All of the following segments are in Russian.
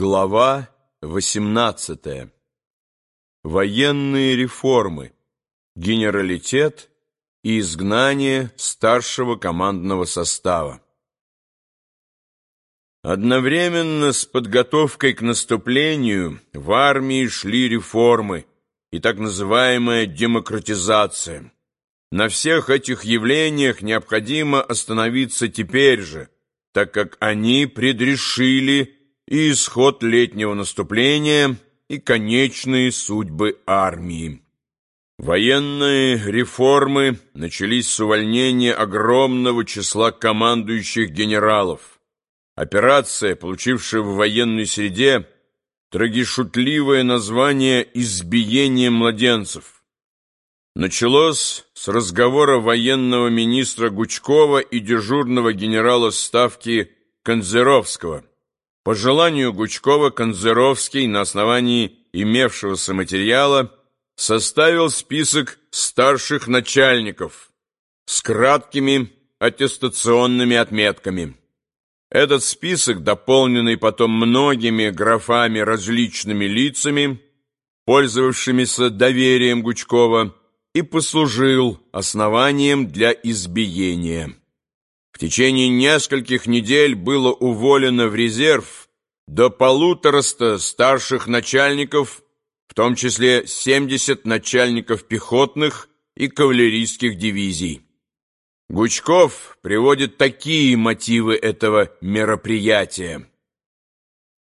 Глава 18. Военные реформы. Генералитет и изгнание старшего командного состава. Одновременно с подготовкой к наступлению в армии шли реформы и так называемая демократизация. На всех этих явлениях необходимо остановиться теперь же, так как они предрешили и исход летнего наступления, и конечные судьбы армии. Военные реформы начались с увольнения огромного числа командующих генералов. Операция, получившая в военной среде трагишутливое название «избиение младенцев», началось с разговора военного министра Гучкова и дежурного генерала Ставки Конзеровского – по желанию Гучкова Конзеровский на основании имевшегося материала составил список старших начальников с краткими аттестационными отметками. Этот список, дополненный потом многими графами различными лицами, пользовавшимися доверием Гучкова, и послужил основанием для избиения. В течение нескольких недель было уволено в резерв до полутораста старших начальников, в том числе 70 начальников пехотных и кавалерийских дивизий. Гучков приводит такие мотивы этого мероприятия.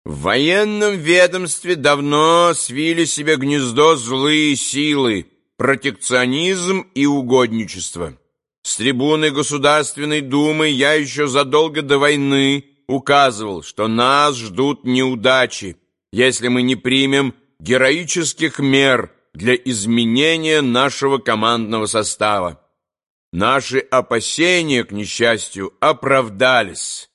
В военном ведомстве давно свили себе гнездо злые силы, протекционизм и угодничество. С трибуны Государственной Думы я еще задолго до войны указывал, что нас ждут неудачи, если мы не примем героических мер для изменения нашего командного состава. Наши опасения, к несчастью, оправдались.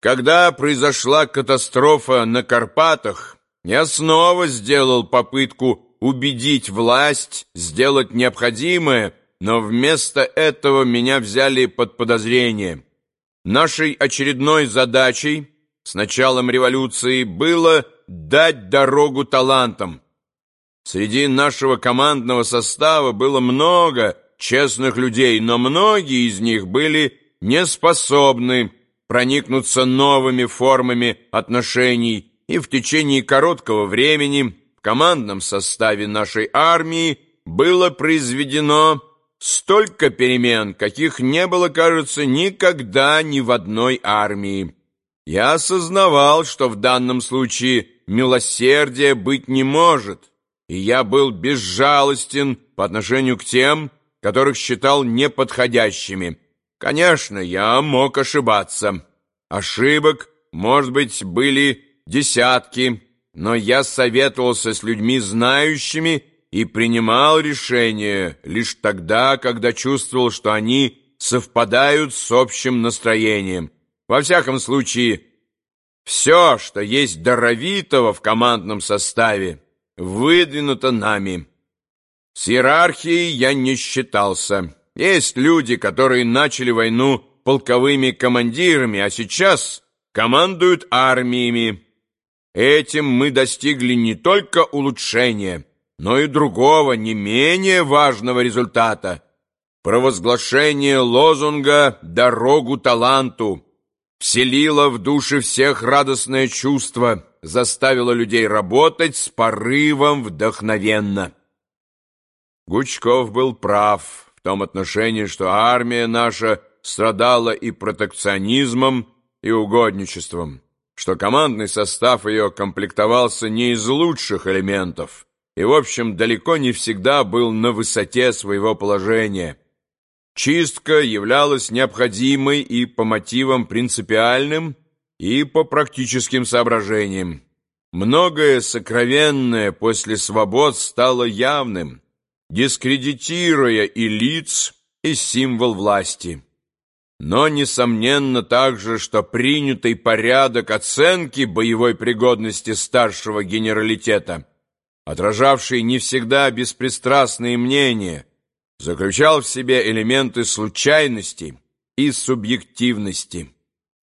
Когда произошла катастрофа на Карпатах, я снова сделал попытку убедить власть сделать необходимое но вместо этого меня взяли под подозрение. Нашей очередной задачей с началом революции было дать дорогу талантам. Среди нашего командного состава было много честных людей, но многие из них были не способны проникнуться новыми формами отношений, и в течение короткого времени в командном составе нашей армии было произведено Столько перемен, каких не было, кажется, никогда ни в одной армии. Я осознавал, что в данном случае милосердия быть не может, и я был безжалостен по отношению к тем, которых считал неподходящими. Конечно, я мог ошибаться. Ошибок, может быть, были десятки, но я советовался с людьми знающими и принимал решения лишь тогда, когда чувствовал, что они совпадают с общим настроением. Во всяком случае, все, что есть даровитого в командном составе, выдвинуто нами. С иерархией я не считался. Есть люди, которые начали войну полковыми командирами, а сейчас командуют армиями. Этим мы достигли не только улучшения, но и другого, не менее важного результата – провозглашение лозунга «Дорогу таланту» вселило в души всех радостное чувство, заставило людей работать с порывом вдохновенно. Гучков был прав в том отношении, что армия наша страдала и протекционизмом, и угодничеством, что командный состав ее комплектовался не из лучших элементов – и, в общем, далеко не всегда был на высоте своего положения. Чистка являлась необходимой и по мотивам принципиальным, и по практическим соображениям. Многое сокровенное после свобод стало явным, дискредитируя и лиц, и символ власти. Но несомненно также, что принятый порядок оценки боевой пригодности старшего генералитета – отражавший не всегда беспристрастные мнения, заключал в себе элементы случайности и субъективности.